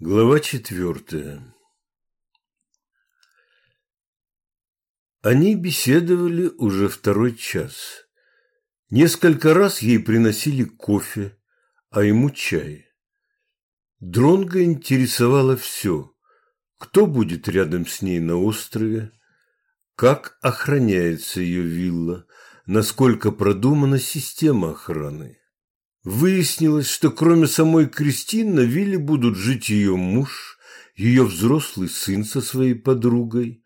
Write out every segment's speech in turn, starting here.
Глава четвертая Они беседовали уже второй час. Несколько раз ей приносили кофе, а ему чай. Дронго интересовало все. Кто будет рядом с ней на острове? Как охраняется ее вилла? Насколько продумана система охраны? Выяснилось, что кроме самой Кристин на вилле будут жить ее муж, ее взрослый сын со своей подругой,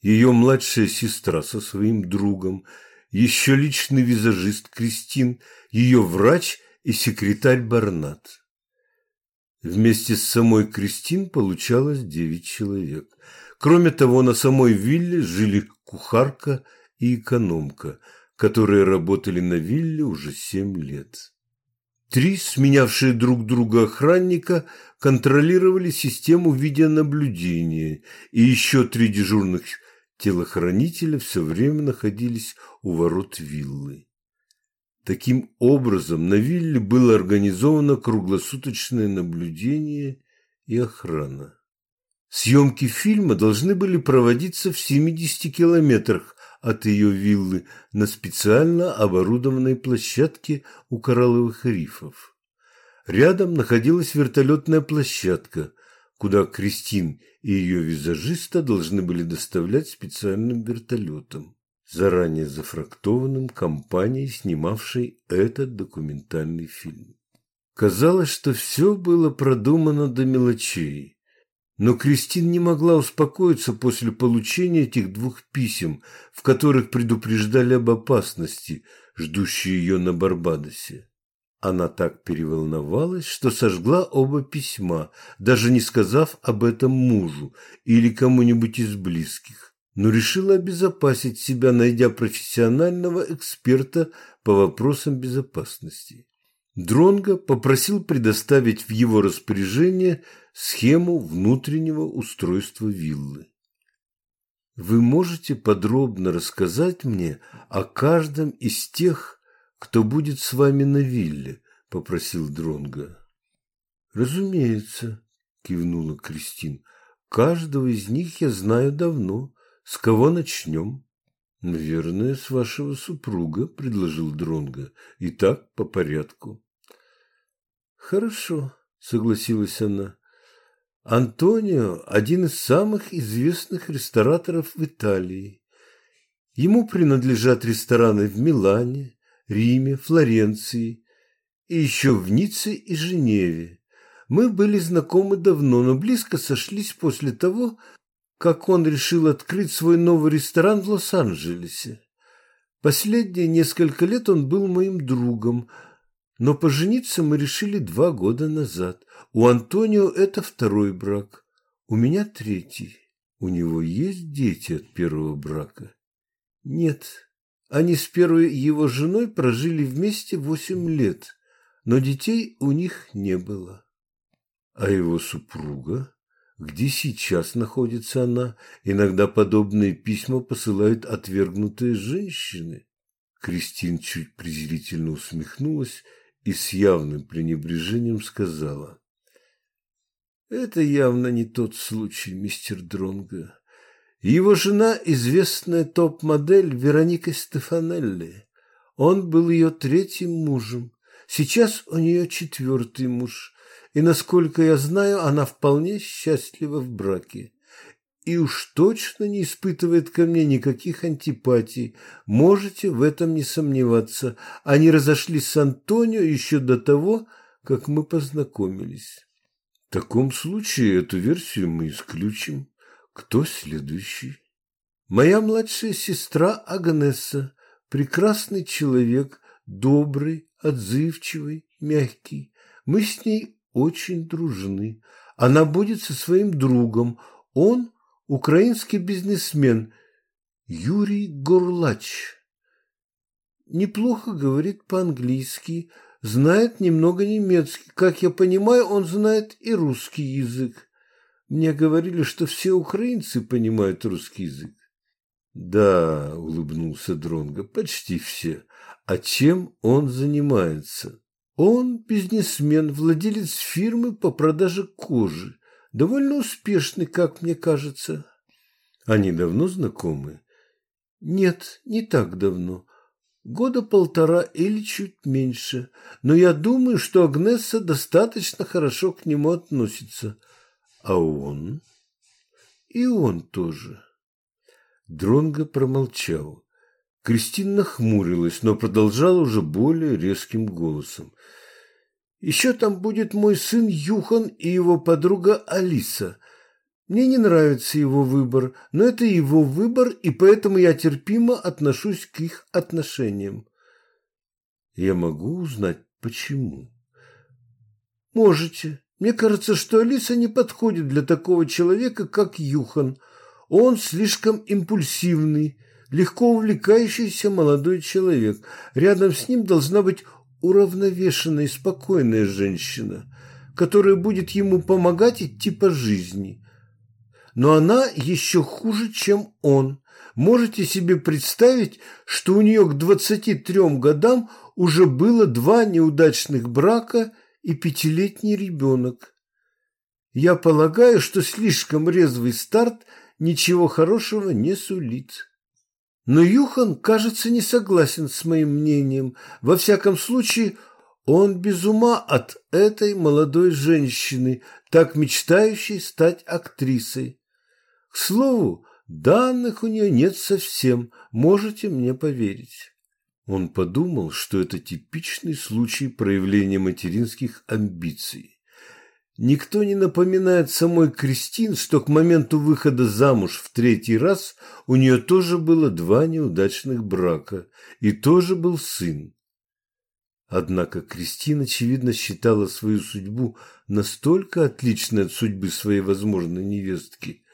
ее младшая сестра со своим другом, еще личный визажист Кристин, ее врач и секретарь Барнат. Вместе с самой Кристин получалось девять человек. Кроме того, на самой вилле жили кухарка и экономка, которые работали на вилле уже семь лет. Три сменявшие друг друга охранника контролировали систему видеонаблюдения, и еще три дежурных телохранителя все время находились у ворот виллы. Таким образом, на вилле было организовано круглосуточное наблюдение и охрана. Съемки фильма должны были проводиться в 70 километрах от ее виллы на специально оборудованной площадке у коралловых рифов. Рядом находилась вертолетная площадка, куда Кристин и ее визажиста должны были доставлять специальным вертолетом, заранее зафрактованным компанией, снимавшей этот документальный фильм. Казалось, что все было продумано до мелочей. Но Кристин не могла успокоиться после получения этих двух писем, в которых предупреждали об опасности, ждущей ее на Барбадосе. Она так переволновалась, что сожгла оба письма, даже не сказав об этом мужу или кому-нибудь из близких, но решила обезопасить себя, найдя профессионального эксперта по вопросам безопасности. Дронго попросил предоставить в его распоряжение схему внутреннего устройства виллы. Вы можете подробно рассказать мне о каждом из тех, кто будет с вами на вилле, попросил Дронго. Разумеется, кивнула Кристин. Каждого из них я знаю давно. С кого начнем? Наверное, с вашего супруга, предложил Дронго. И так по порядку. Хорошо, согласилась она. Антонио – один из самых известных рестораторов в Италии. Ему принадлежат рестораны в Милане, Риме, Флоренции и еще в Ницце и Женеве. Мы были знакомы давно, но близко сошлись после того, как он решил открыть свой новый ресторан в Лос-Анджелесе. Последние несколько лет он был моим другом, но пожениться мы решили два года назад. У Антонио это второй брак, у меня третий. У него есть дети от первого брака? Нет. Они с первой его женой прожили вместе восемь лет, но детей у них не было. А его супруга? Где сейчас находится она? Иногда подобные письма посылают отвергнутые женщины. Кристин чуть презрительно усмехнулась и с явным пренебрежением сказала. «Это явно не тот случай, мистер Дронго. Его жена – известная топ-модель Вероника Стефанелли. Он был ее третьим мужем. Сейчас у нее четвертый муж. И, насколько я знаю, она вполне счастлива в браке и уж точно не испытывает ко мне никаких антипатий. Можете в этом не сомневаться. Они разошлись с Антонио еще до того, как мы познакомились. В таком случае эту версию мы исключим. Кто следующий? Моя младшая сестра Агнеса. Прекрасный человек, добрый, отзывчивый, мягкий. Мы с ней очень дружны. Она будет со своим другом. Он украинский бизнесмен Юрий Горлач. Неплохо говорит по-английски, знает немного немецкий. Как я понимаю, он знает и русский язык. Мне говорили, что все украинцы понимают русский язык. Да, улыбнулся Дронго, почти все. А чем он занимается? Он бизнесмен, владелец фирмы по продаже кожи. Довольно успешный, как мне кажется. Они давно знакомы? Нет, не так давно. Года полтора или чуть меньше. Но я думаю, что Агнесса достаточно хорошо к нему относится. А он? И он тоже. Дронго промолчал. Кристина нахмурилась, но продолжала уже более резким голосом. «Еще там будет мой сын Юхан и его подруга Алиса. Мне не нравится его выбор, но это его выбор, и поэтому я терпимо отношусь к их отношениям». «Я могу узнать, почему?» «Можете. Мне кажется, что Алиса не подходит для такого человека, как Юхан. Он слишком импульсивный» легко увлекающийся молодой человек. Рядом с ним должна быть уравновешенная и спокойная женщина, которая будет ему помогать идти по жизни. Но она еще хуже, чем он. Можете себе представить, что у нее к 23 годам уже было два неудачных брака и пятилетний ребенок. Я полагаю, что слишком резвый старт ничего хорошего не сулит. Но Юхан, кажется, не согласен с моим мнением. Во всяком случае, он без ума от этой молодой женщины, так мечтающей стать актрисой. К слову, данных у нее нет совсем, можете мне поверить. Он подумал, что это типичный случай проявления материнских амбиций. Никто не напоминает самой Кристин, что к моменту выхода замуж в третий раз у нее тоже было два неудачных брака и тоже был сын. Однако Кристина, очевидно, считала свою судьбу настолько отличной от судьбы своей возможной невестки,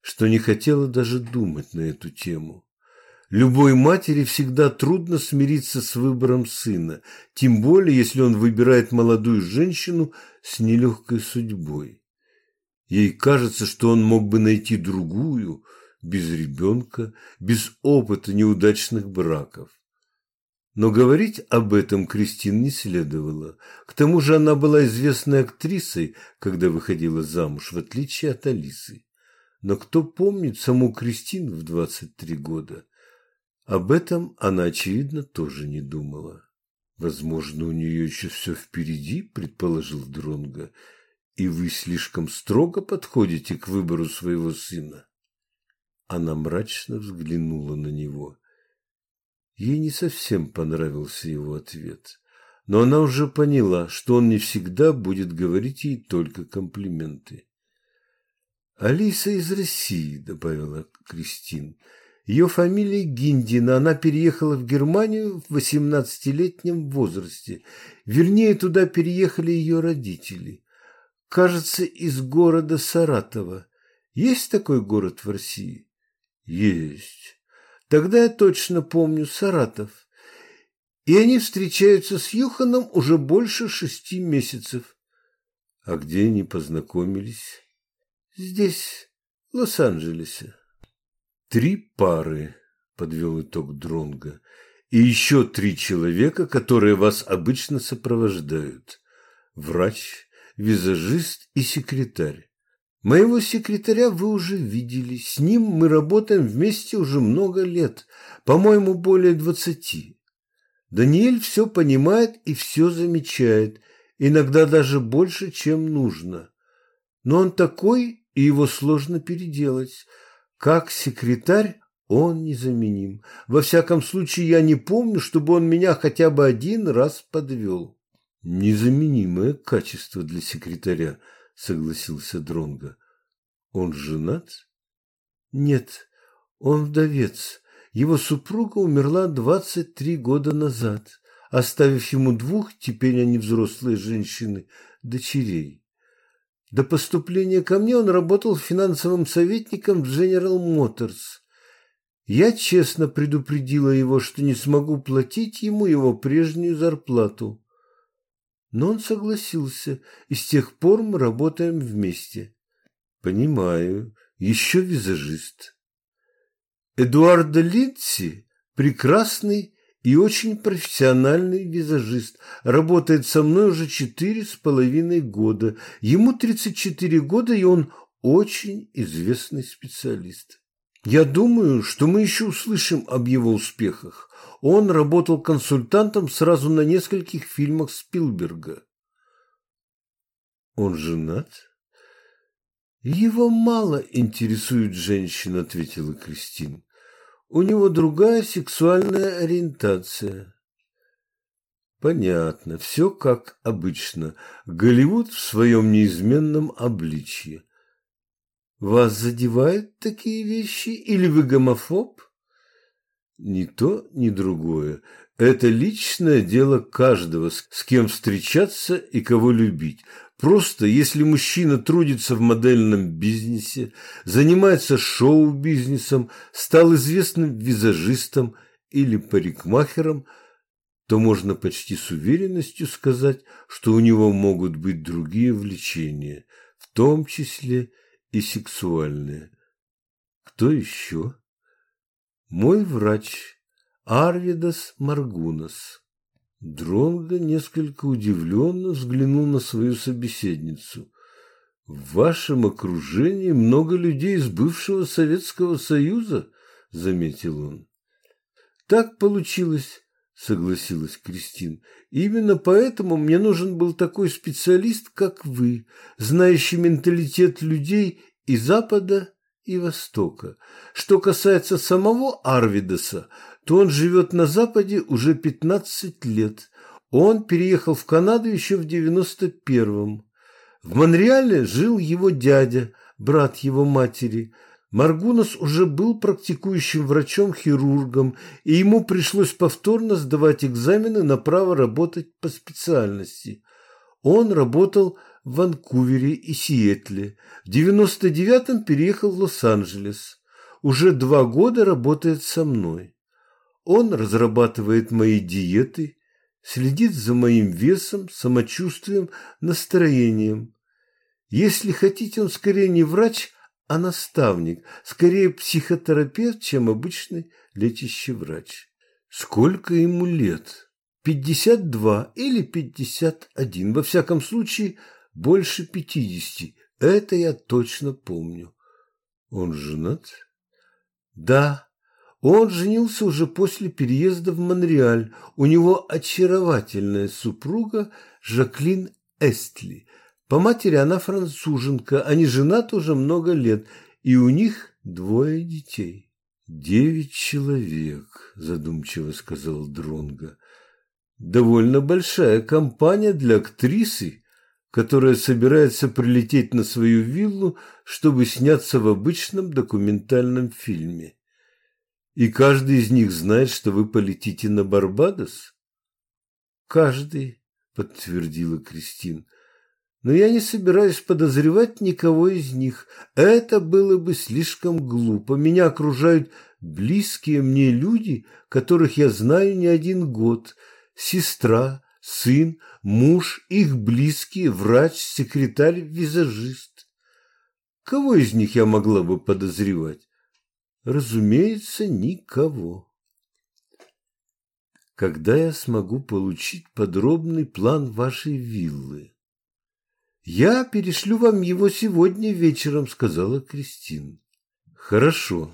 что не хотела даже думать на эту тему. Любой матери всегда трудно смириться с выбором сына, тем более, если он выбирает молодую женщину с нелегкой судьбой. Ей кажется, что он мог бы найти другую, без ребенка, без опыта неудачных браков. Но говорить об этом Кристин не следовало. К тому же она была известной актрисой, когда выходила замуж, в отличие от Алисы. Но кто помнит саму Кристин в 23 года? Об этом она, очевидно, тоже не думала. Возможно, у нее еще все впереди, предположил Дронга, и вы слишком строго подходите к выбору своего сына. Она мрачно взглянула на него. Ей не совсем понравился его ответ, но она уже поняла, что он не всегда будет говорить ей только комплименты. «Алиса из России», — добавила Кристин, — ее фамилия Гиндина, она переехала в Германию в 18-летнем возрасте. Вернее, туда переехали ее родители. Кажется, из города Саратова. Есть такой город в России? Есть. Тогда я точно помню Саратов. И они встречаются с Юханом уже больше шести месяцев. А где они познакомились? Здесь, в Лос-Анджелесе. Три пары, подвел итог Дронга, и еще три человека, которые вас обычно сопровождают. Врач, визажист и секретарь. Моего секретаря вы уже видели. С ним мы работаем вместе уже много лет, по-моему, более двадцати. Даниэль все понимает и все замечает, иногда даже больше, чем нужно. Но он такой, и его сложно переделать. Как секретарь он незаменим. Во всяком случае, я не помню, чтобы он меня хотя бы один раз подвел. Незаменимое качество для секретаря, согласился Дронга. Он женат? Нет, он вдовец. Его супруга умерла двадцать три года назад, оставив ему двух, теперь они взрослые женщины, дочерей. До поступления ко мне он работал финансовым советником в General Motors. Я честно предупредила его, что не смогу платить ему его прежнюю зарплату. Но он согласился, и с тех пор мы работаем вместе. Понимаю, еще визажист. Эдуарда Линдси – прекрасный и очень профессиональный визажист. Работает со мной уже четыре с половиной года. Ему 34 года, и он очень известный специалист. Я думаю, что мы еще услышим об его успехах. Он работал консультантом сразу на нескольких фильмах Спилберга. Он женат? Его мало интересует женщина, ответила Кристина. У него другая сексуальная ориентация. Понятно, все как обычно. Голливуд в своем неизменном обличье. Вас задевают такие вещи или вы гомофоб? Ни то, ни другое. Это личное дело каждого, с кем встречаться и кого любить. Просто если мужчина трудится в модельном бизнесе, занимается шоу-бизнесом, стал известным визажистом или парикмахером, то можно почти с уверенностью сказать, что у него могут быть другие влечения, в том числе и сексуальные. Кто еще? Мой врач Арвидас Маргунас. Дронго несколько удивленно взглянул на свою собеседницу. «В вашем окружении много людей из бывшего Советского Союза», — заметил он. «Так получилось», — согласилась Кристин. «Именно поэтому мне нужен был такой специалист, как вы, знающий менталитет людей и Запада, и Востока. Что касается самого Арвидаса, то он живет на Западе уже 15 лет. Он переехал в Канаду еще в 91-м. В Монреале жил его дядя, брат его матери. Маргунас уже был практикующим врачом-хирургом, и ему пришлось повторно сдавать экзамены на право работать по специальности. Он работал в Ванкувере и Сиэтле. В 99-м переехал в Лос-Анджелес. Уже два года работает со мной. Он разрабатывает мои диеты, следит за моим весом, самочувствием, настроением. Если хотите, он скорее не врач, а наставник, скорее психотерапевт, чем обычный лечащий врач. Сколько ему лет? Пятьдесят два или пятьдесят один. Во всяком случае, больше пятидесяти. Это я точно помню. Он женат? Да, он женился уже после переезда в Монреаль. У него очаровательная супруга Жаклин Эстли. По матери она француженка, они женаты уже много лет, и у них двое детей. «Девять человек», – задумчиво сказал Дронга. «Довольно большая компания для актрисы, которая собирается прилететь на свою виллу, чтобы сняться в обычном документальном фильме. И каждый из них знает, что вы полетите на Барбадос? Каждый, подтвердила Кристин. Но я не собираюсь подозревать никого из них. Это было бы слишком глупо. Меня окружают близкие мне люди, которых я знаю не один год. Сестра, сын, муж, их близкие, врач, секретарь, визажист. Кого из них я могла бы подозревать? Разумеется, никого. Когда я смогу получить подробный план вашей виллы? Я перешлю вам его сегодня вечером, сказала Кристин. Хорошо,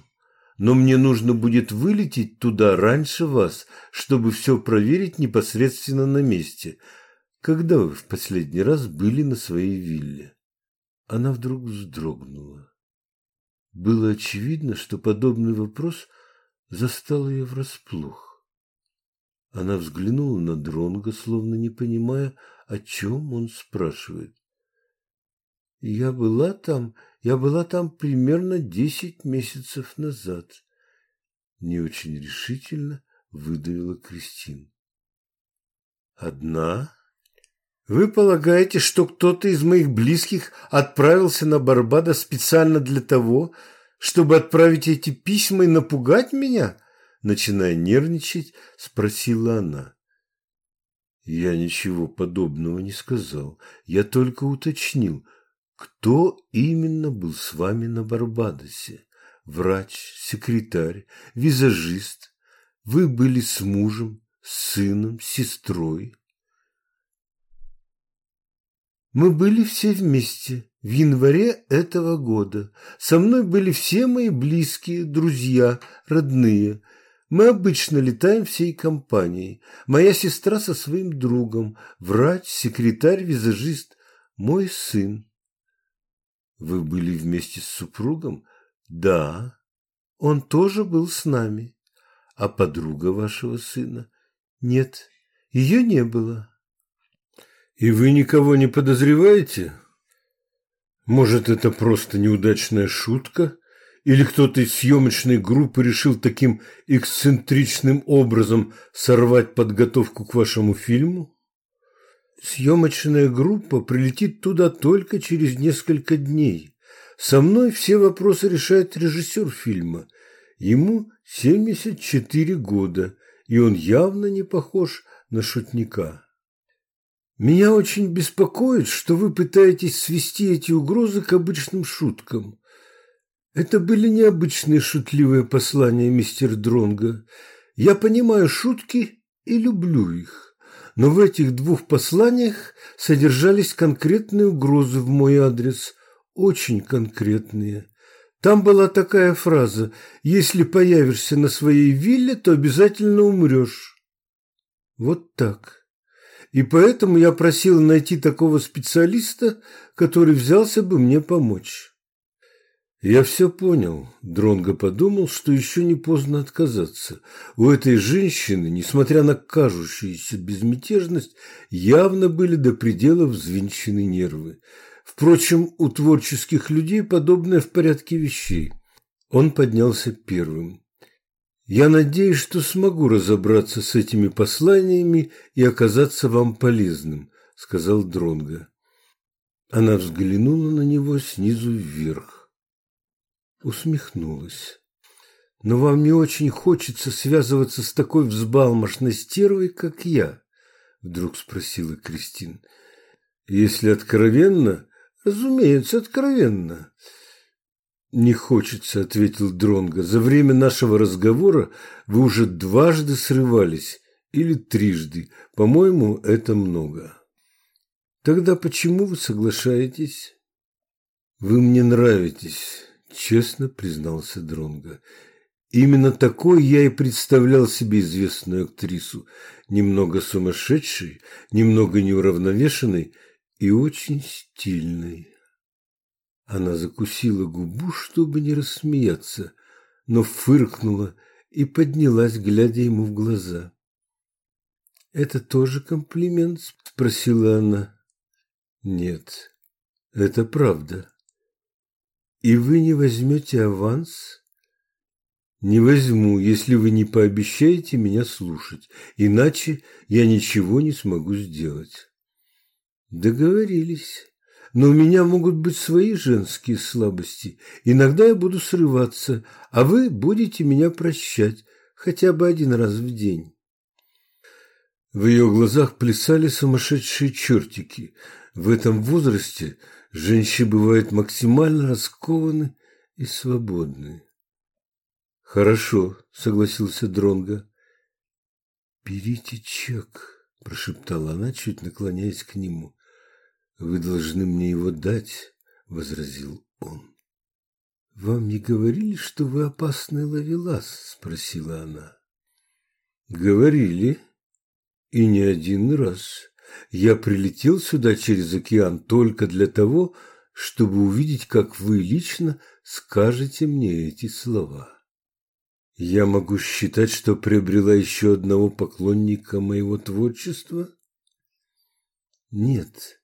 но мне нужно будет вылететь туда раньше вас, чтобы все проверить непосредственно на месте. Когда вы в последний раз были на своей вилле? Она вдруг вздрогнула. Было очевидно, что подобный вопрос застал ее врасплох. Она взглянула на Дронга, словно не понимая, о чем он спрашивает. Я была там, я была там примерно десять месяцев назад. Не очень решительно выдавила Кристин. Одна? Вы полагаете, что кто-то из моих близких отправился на Барбадос специально для того, чтобы отправить эти письма и напугать меня? Начиная нервничать, спросила она. Я ничего подобного не сказал. Я только уточнил, кто именно был с вами на Барбадосе. Врач, секретарь, визажист. Вы были с мужем сыном, сестрой. Мы были все вместе в январе этого года. Со мной были все мои близкие, друзья, родные. Мы обычно летаем всей компанией. Моя сестра со своим другом, врач, секретарь, визажист, мой сын. Вы были вместе с супругом? Да. Он тоже был с нами. А подруга вашего сына? Нет, ее не было. И вы никого не подозреваете? Может, это просто неудачная шутка? Или кто-то из съемочной группы решил таким эксцентричным образом сорвать подготовку к вашему фильму? Съемочная группа прилетит туда только через несколько дней. Со мной все вопросы решает режиссер фильма. Ему 74 года, и он явно не похож на шутника. Меня очень беспокоит, что вы пытаетесь свести эти угрозы к обычным шуткам. Это были необычные шутливые послания, мистер Дронга. Я понимаю шутки и люблю их. Но в этих двух посланиях содержались конкретные угрозы в мой адрес, очень конкретные. Там была такая фраза «Если появишься на своей вилле, то обязательно умрешь». Вот так. И поэтому я просил найти такого специалиста, который взялся бы мне помочь. Я все понял. Дронго подумал, что еще не поздно отказаться. У этой женщины, несмотря на кажущуюся безмятежность, явно были до предела взвинчены нервы. Впрочем, у творческих людей подобное в порядке вещей. Он поднялся первым. Я надеюсь, что смогу разобраться с этими посланиями и оказаться вам полезным, сказал Дронга. Она взглянула на него снизу вверх. Усмехнулась. Но вам не очень хочется связываться с такой взбалмошной стервой, как я, вдруг спросила Кристин. Если откровенно, разумеется, откровенно. «Не хочется», — ответил Дронго. «За время нашего разговора вы уже дважды срывались. Или трижды. По-моему, это много». «Тогда почему вы соглашаетесь?» «Вы мне нравитесь», — честно признался Дронго. Именно такой я и представлял себе известную актрису, немного сумасшедшей, немного неуравновешенной и очень стильной. Она закусила губу, чтобы не рассмеяться, но фыркнула и поднялась, глядя ему в глаза. «Это тоже комплимент?» – спросила она. «Нет, это правда. И вы не возьмете аванс?» «Не возьму, если вы не пообещаете меня слушать, иначе я ничего не смогу сделать». «Договорились» но у меня могут быть свои женские слабости. Иногда я буду срываться, а вы будете меня прощать хотя бы один раз в день. В ее глазах плясали сумасшедшие чертики. В этом возрасте женщины бывают максимально раскованы и свободны. «Хорошо», — согласился Дронга. «Берите чек», — прошептала она, чуть наклоняясь к нему. «Вы должны мне его дать», — возразил он. «Вам не говорили, что вы опасный ловелас?» — спросила она. «Говорили. И не один раз. Я прилетел сюда через океан только для того, чтобы увидеть, как вы лично скажете мне эти слова. Я могу считать, что приобрела еще одного поклонника моего творчества? Нет,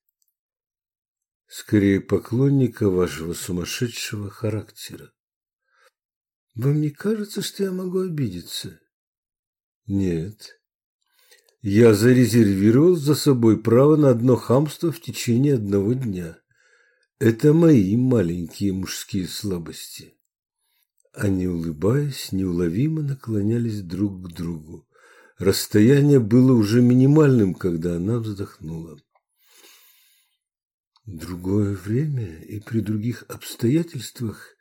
скорее поклонника вашего сумасшедшего характера. Вам не кажется, что я могу обидеться? Нет. Я зарезервировал за собой право на одно хамство в течение одного дня. Это мои маленькие мужские слабости. Они, улыбаясь, неуловимо наклонялись друг к другу. Расстояние было уже минимальным, когда она вздохнула другое время и при других обстоятельствах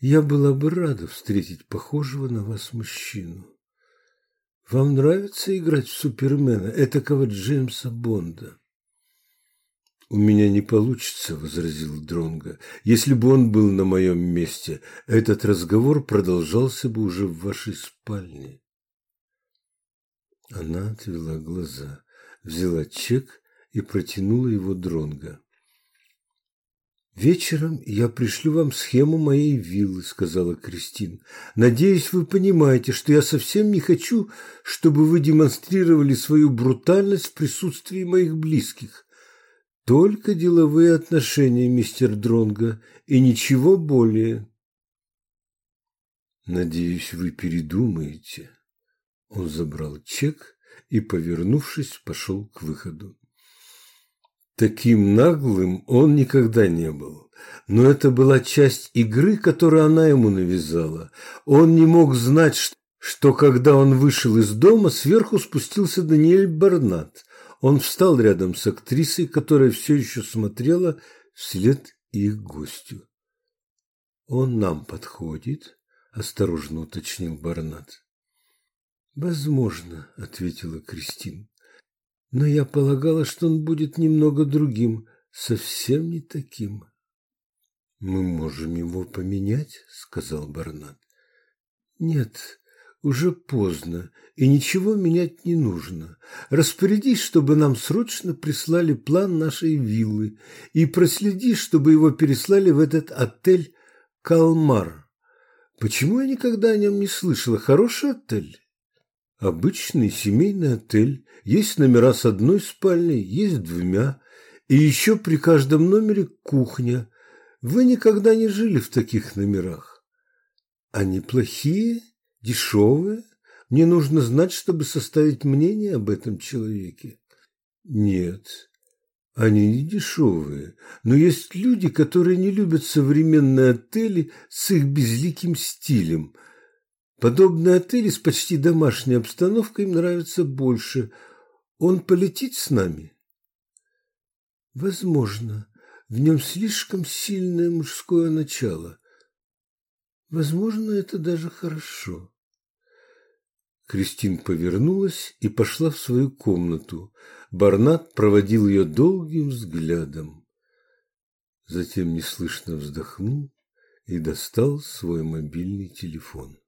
я была бы рада встретить похожего на вас мужчину. Вам нравится играть в Супермена, этакого Джеймса Бонда? «У меня не получится», – возразил Дронго. «Если бы он был на моем месте, этот разговор продолжался бы уже в вашей спальне». Она отвела глаза, взяла чек и протянула его Дронго. «Вечером я пришлю вам схему моей виллы», – сказала Кристин. «Надеюсь, вы понимаете, что я совсем не хочу, чтобы вы демонстрировали свою брутальность в присутствии моих близких. Только деловые отношения, мистер Дронго, и ничего более. Надеюсь, вы передумаете. Он забрал чек и, повернувшись, пошел к выходу. Таким наглым он никогда не был. Но это была часть игры, которую она ему навязала. Он не мог знать, что когда он вышел из дома, сверху спустился Даниэль Барнат. Он встал рядом с актрисой, которая все еще смотрела вслед их гостю. «Он нам подходит?» – осторожно уточнил Барнат. «Возможно», – ответила Кристин. «Но я полагала, что он будет немного другим, совсем не таким». «Мы можем его поменять», – сказал Барнат. «Нет, уже поздно, и ничего менять не нужно. Распорядись, чтобы нам срочно прислали план нашей виллы, и проследи, чтобы его переслали в этот отель «Калмар». Почему я никогда о нем не слышала? Хороший отель? Обычный семейный отель. Есть номера с одной спальней, есть двумя. И еще при каждом номере кухня. Вы никогда не жили в таких номерах. Они плохие? Дешевые? Мне нужно знать, чтобы составить мнение об этом человеке. Нет, они не дешевые, но есть люди, которые не любят современные отели с их безликим стилем. Подобные отели с почти домашней обстановкой им нравятся больше. Он полетит с нами? Возможно, в нем слишком сильное мужское начало. Возможно, это даже хорошо. Кристин повернулась и пошла в свою комнату. Барнат проводил ее долгим взглядом. Затем неслышно вздохнул и достал свой мобильный телефон.